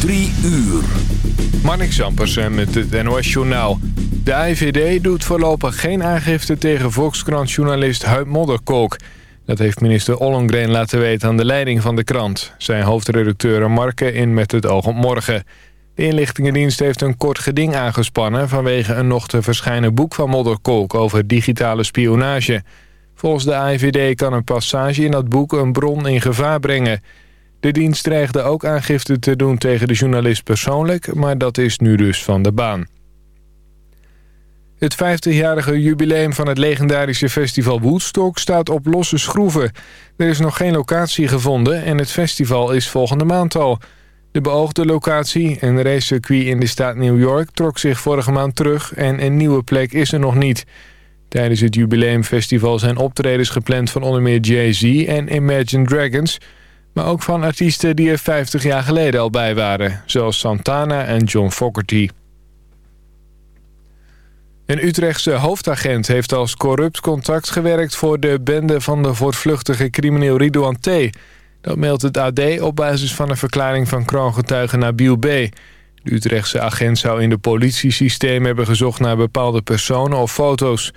Drie uur. Marnik Zampersen met het NOS Journaal. De IVD doet voorlopig geen aangifte tegen Volkskrant-journalist Huib Modderkolk. Dat heeft minister Ollongren laten weten aan de leiding van de krant. Zijn hoofdredacteur Marke in Met het oog op morgen. De inlichtingendienst heeft een kort geding aangespannen... vanwege een nog te verschijnen boek van Modderkolk over digitale spionage. Volgens de IVD kan een passage in dat boek een bron in gevaar brengen... De dienst dreigde ook aangifte te doen tegen de journalist persoonlijk... maar dat is nu dus van de baan. Het 50-jarige jubileum van het legendarische festival Woodstock staat op losse schroeven. Er is nog geen locatie gevonden en het festival is volgende maand al. De beoogde locatie, een racecircuit in de staat New York, trok zich vorige maand terug... en een nieuwe plek is er nog niet. Tijdens het jubileumfestival zijn optredens gepland van onder meer Jay-Z en Imagine Dragons... Maar ook van artiesten die er 50 jaar geleden al bij waren. Zoals Santana en John Fogerty. Een Utrechtse hoofdagent heeft als corrupt contact gewerkt... voor de bende van de voortvluchtige crimineel Ridouan T. Dat meldt het AD op basis van een verklaring van kroongetuige Nabil B. De Utrechtse agent zou in de politiesysteem hebben gezocht... naar bepaalde personen of foto's.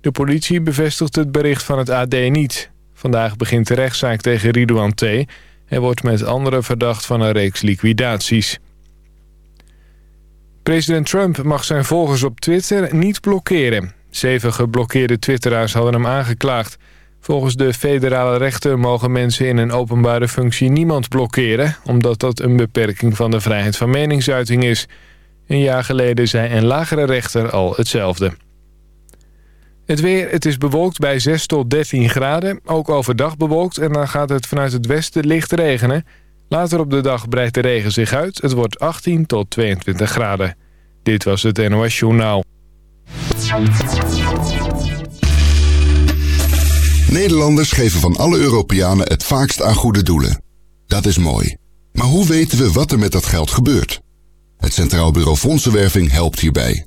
De politie bevestigt het bericht van het AD niet. Vandaag begint de rechtszaak tegen Ridouan T. Hij wordt met anderen verdacht van een reeks liquidaties. President Trump mag zijn volgers op Twitter niet blokkeren. Zeven geblokkeerde twitteraars hadden hem aangeklaagd. Volgens de federale rechter mogen mensen in een openbare functie niemand blokkeren... omdat dat een beperking van de vrijheid van meningsuiting is. Een jaar geleden zei een lagere rechter al hetzelfde. Het weer, het is bewolkt bij 6 tot 13 graden. Ook overdag bewolkt en dan gaat het vanuit het westen licht regenen. Later op de dag breidt de regen zich uit. Het wordt 18 tot 22 graden. Dit was het NOS Journaal. Nederlanders geven van alle Europeanen het vaakst aan goede doelen. Dat is mooi. Maar hoe weten we wat er met dat geld gebeurt? Het Centraal Bureau Fondsenwerving helpt hierbij.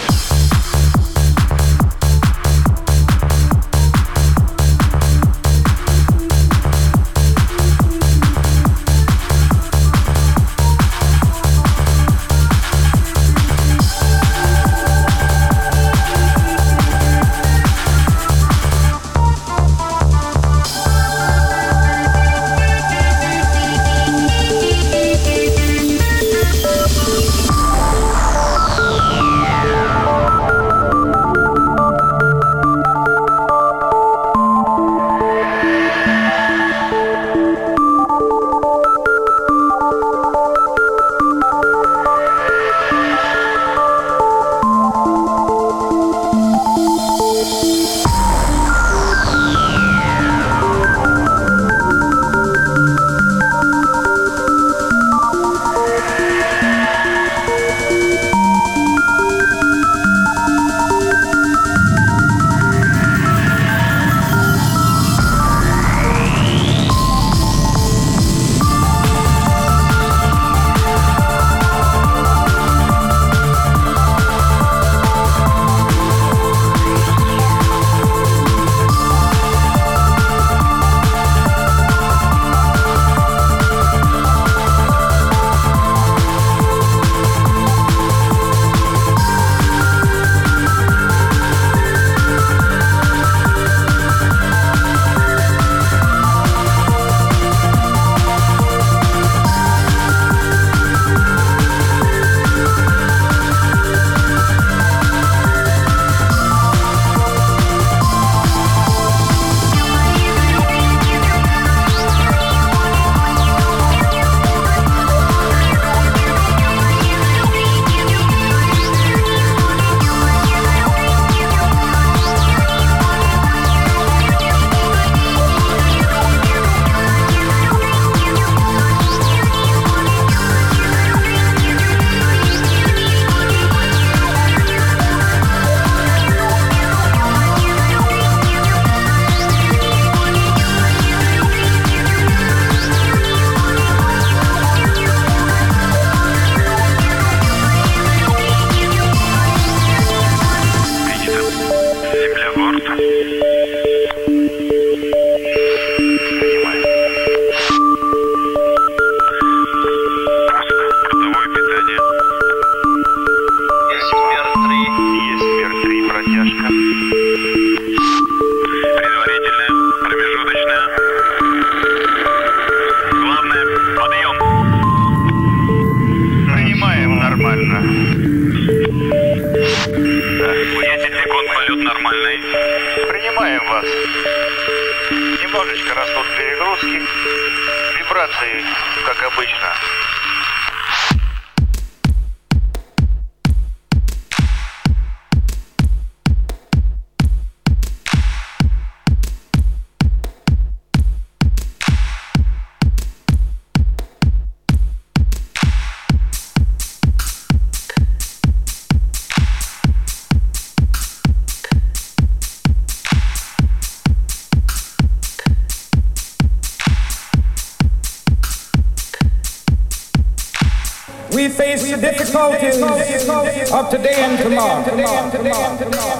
Oranje,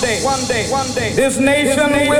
day, one day, one day, this nation will.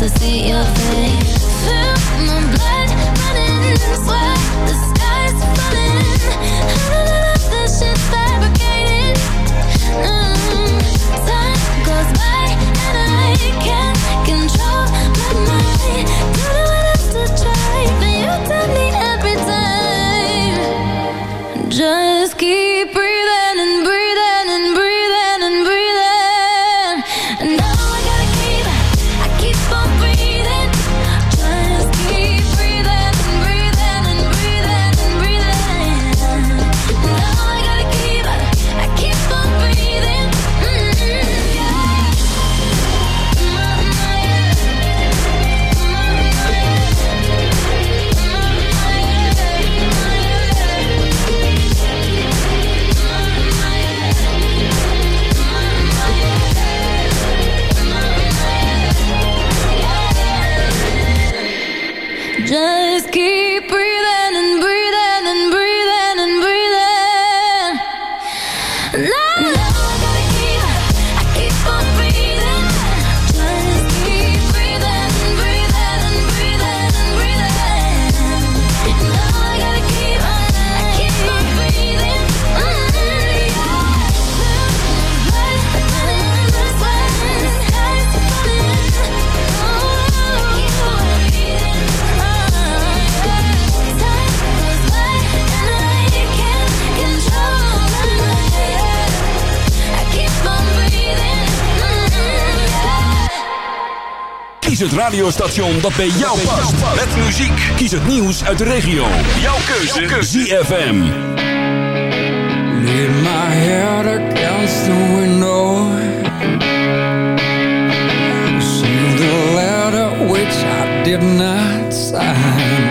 to see your face. Kies het radiostation dat bij jou past. Met muziek. Kies het nieuws uit de regio. Jouw keuze. ZFM. The which I did not sign.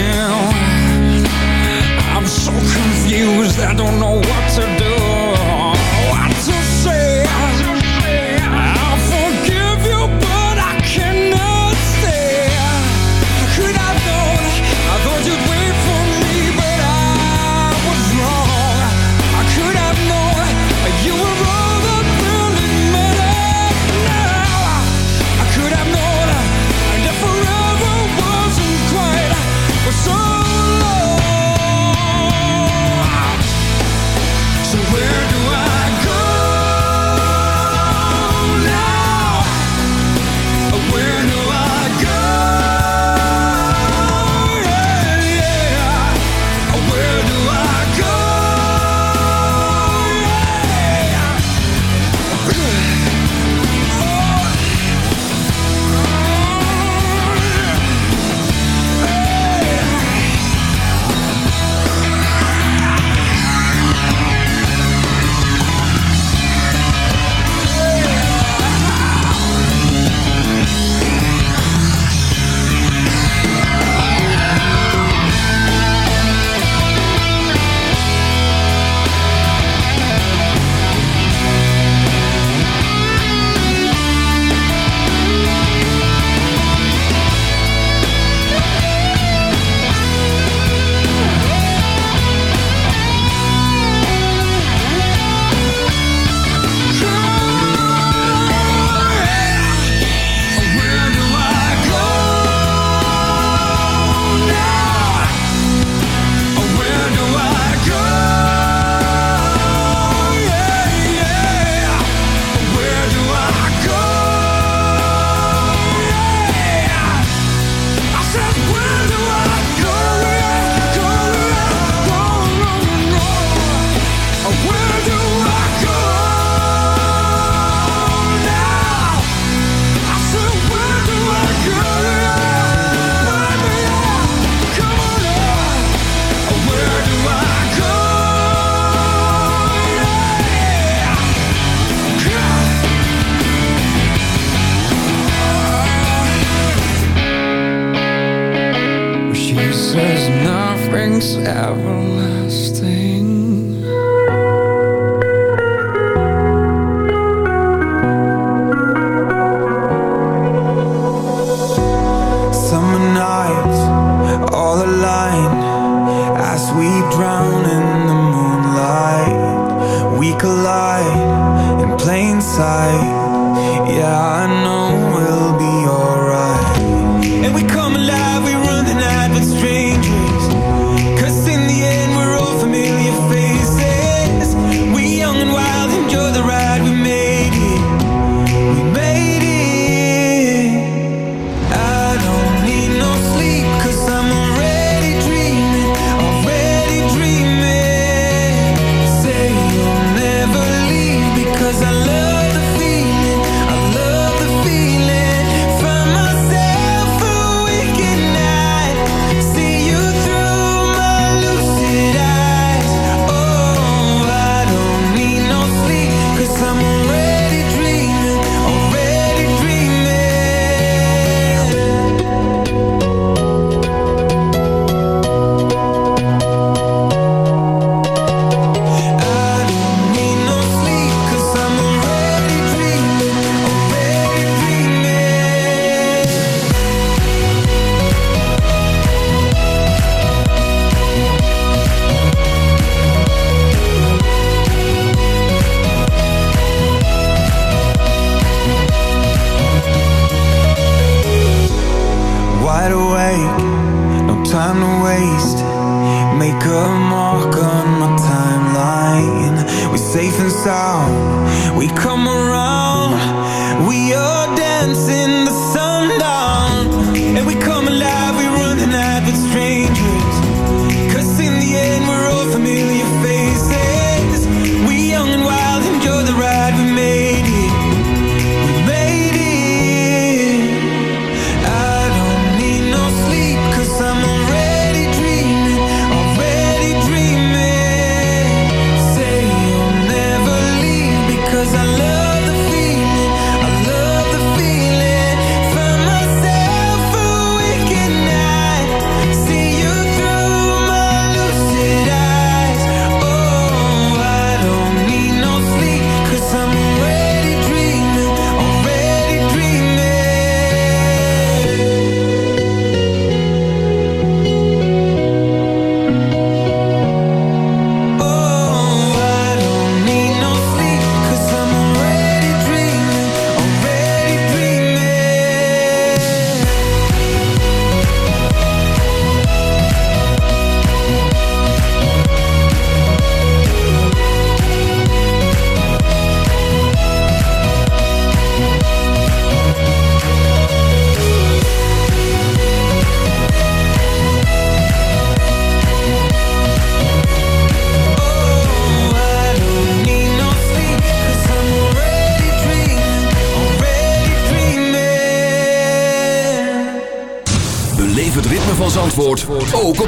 I don't know why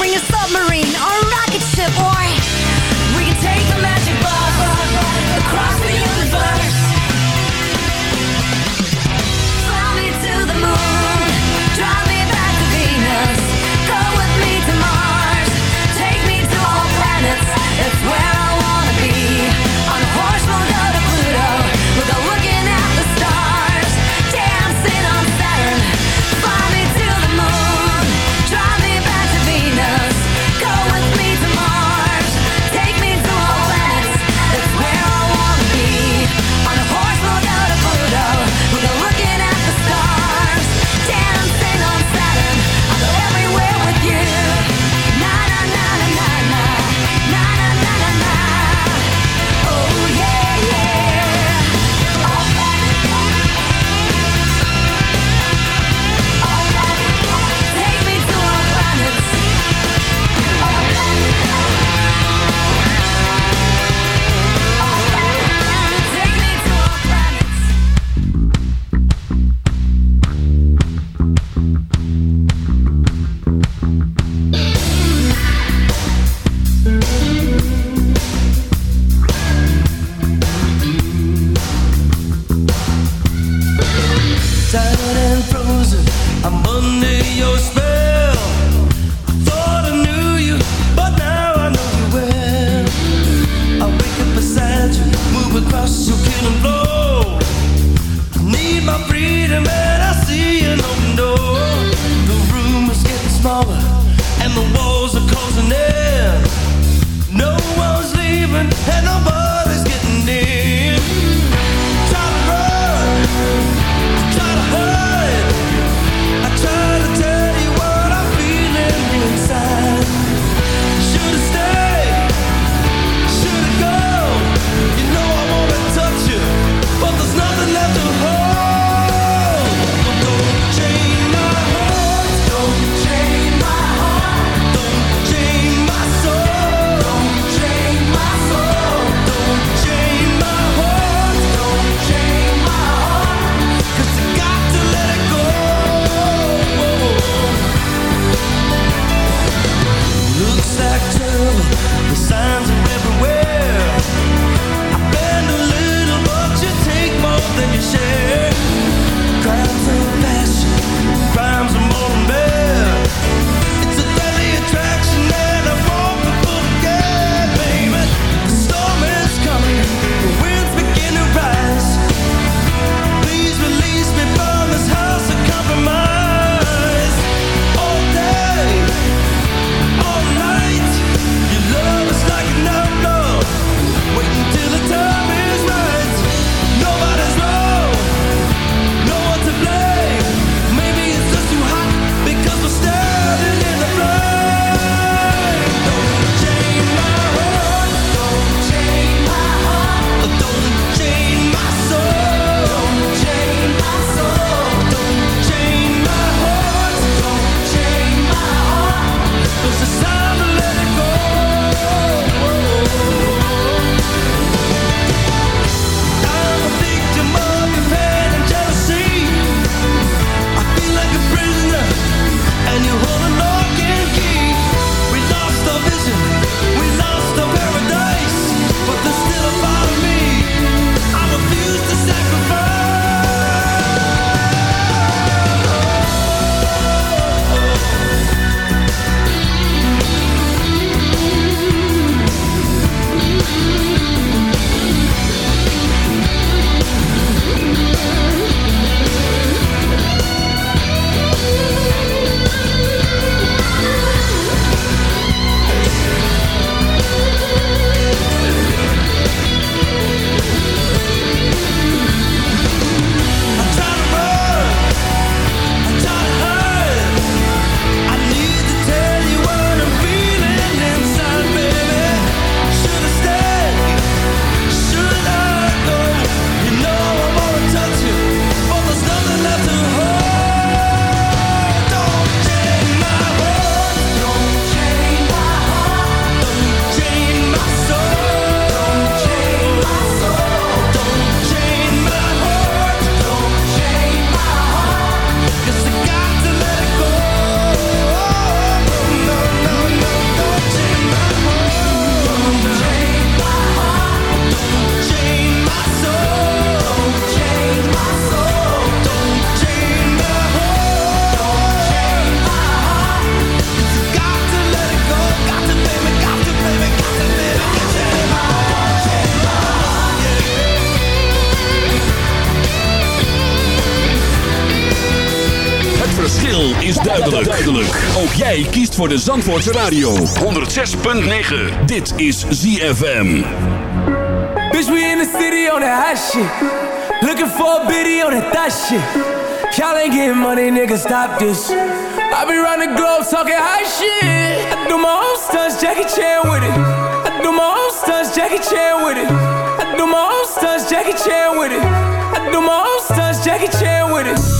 Bring a submarine or a rocket ship or voor de Zandvoortse Radio. 106.9. Dit is ZFM. Bitch, we in the city on that hot shit. Looking for a biddy on that thot shit. Y'all ain't getting money, nigga, stop this. I be round the globe talking high shit. I do my own stunts, Jackie Chan with it. I do my own stunts, Jackie Chan with it. I do my own stunts, Jackie Chan with it. I do my own stunts, Jackie Chan with it.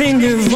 There's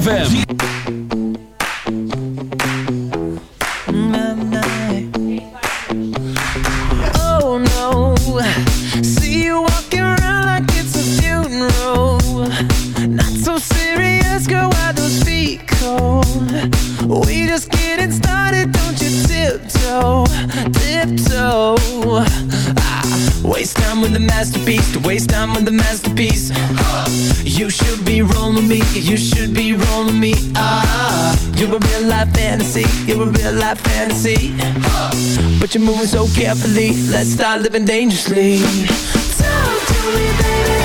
ZFM. start living dangerously. Talk to me baby.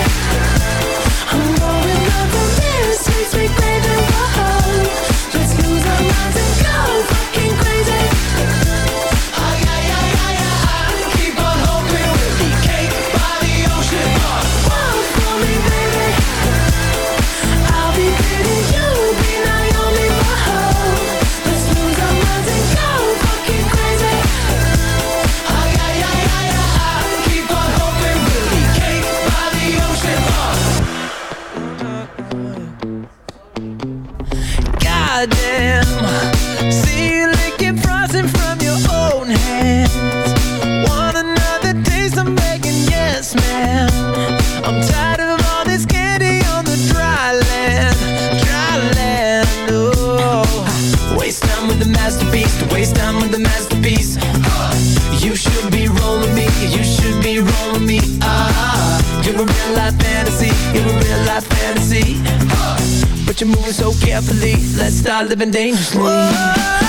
you moving so carefully Let's start living dangerously Whoa.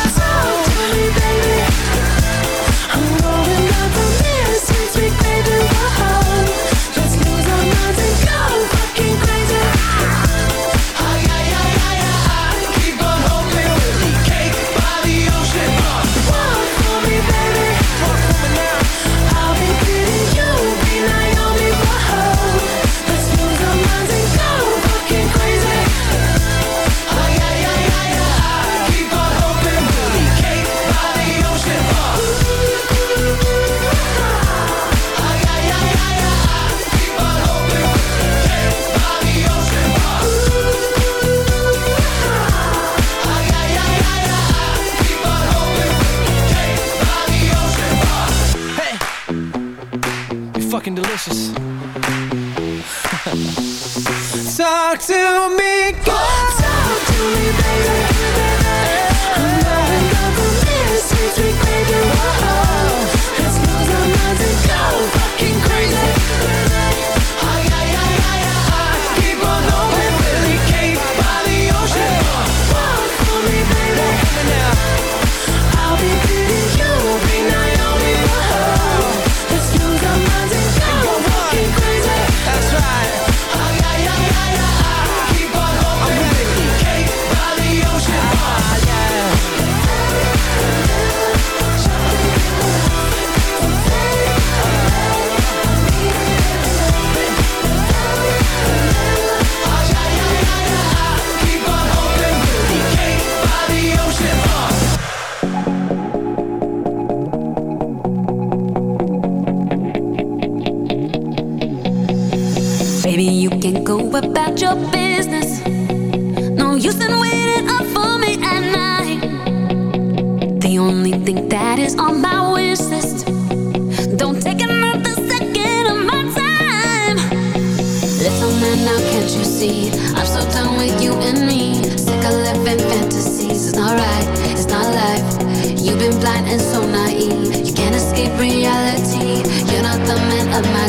fucking delicious. Talk to me, girl. Talk to me.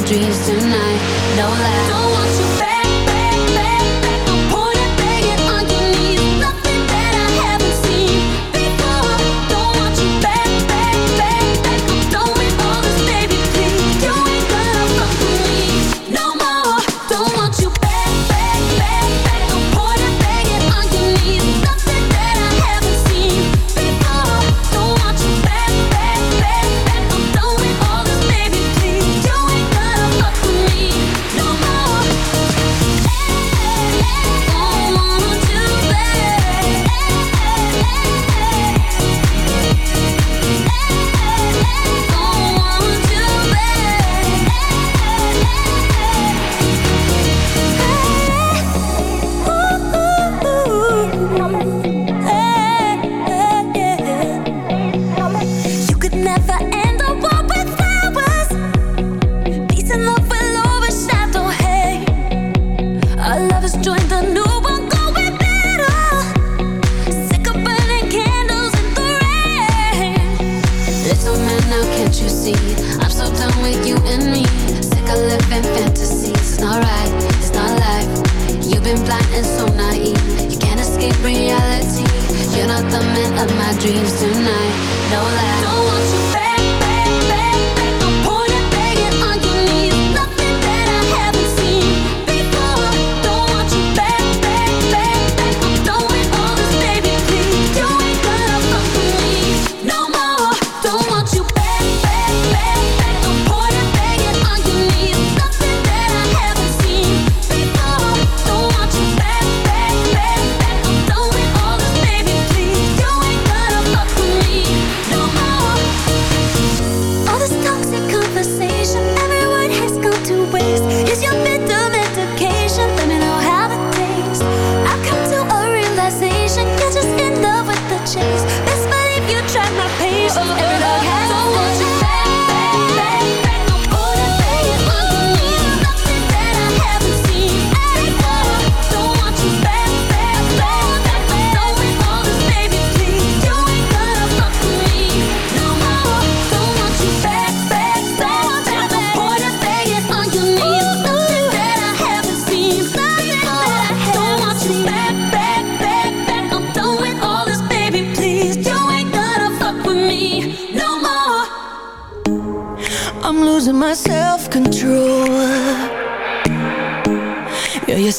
dreams tonight. No lie. Don't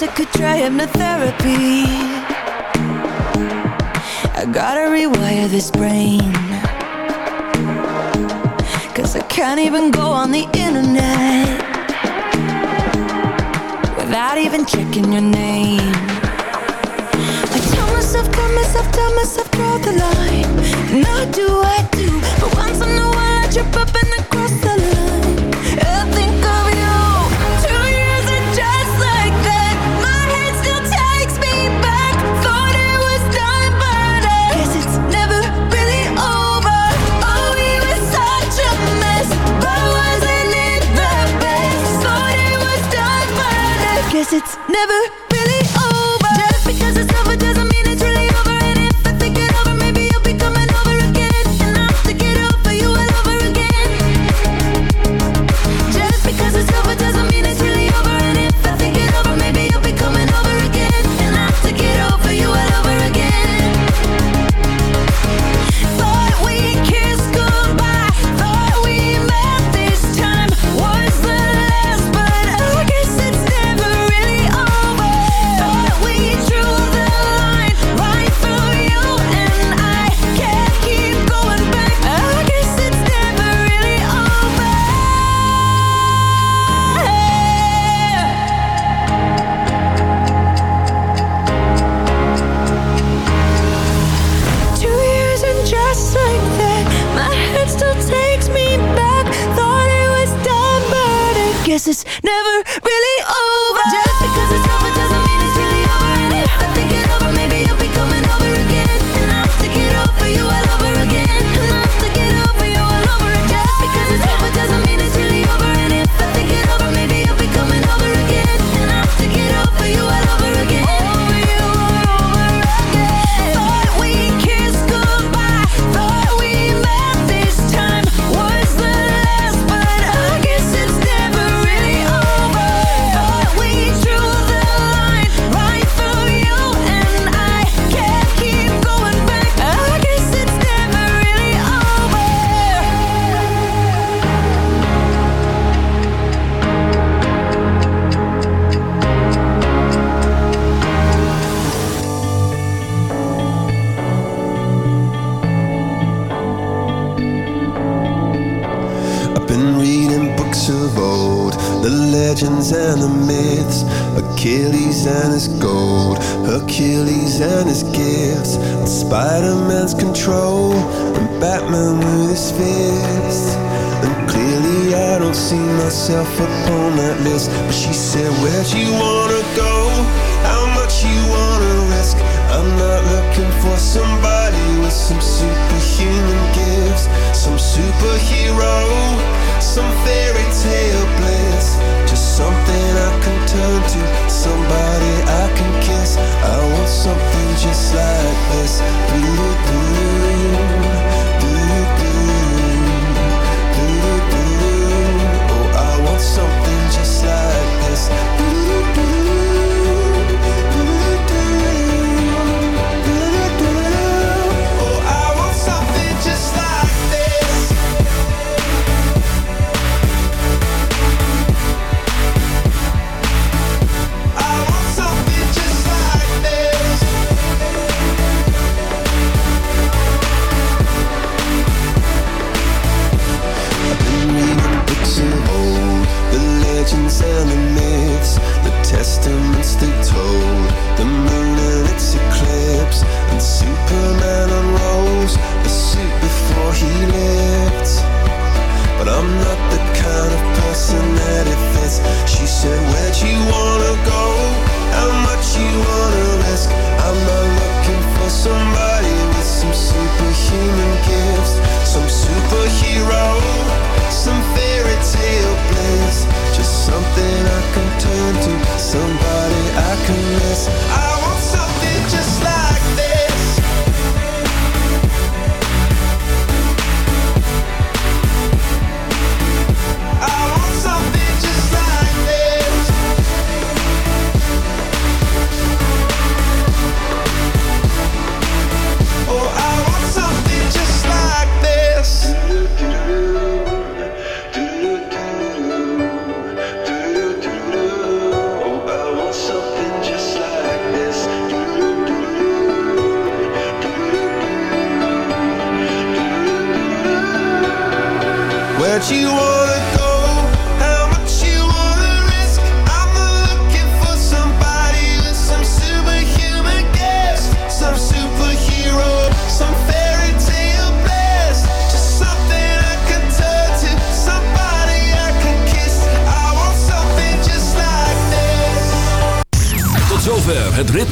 guess I could try hypnotherapy. I gotta rewire this brain. Cause I can't even go on the internet without even checking your name. I tell myself, tell myself, tell myself, draw the line. And I do, I do. But once in a while, I trip up. never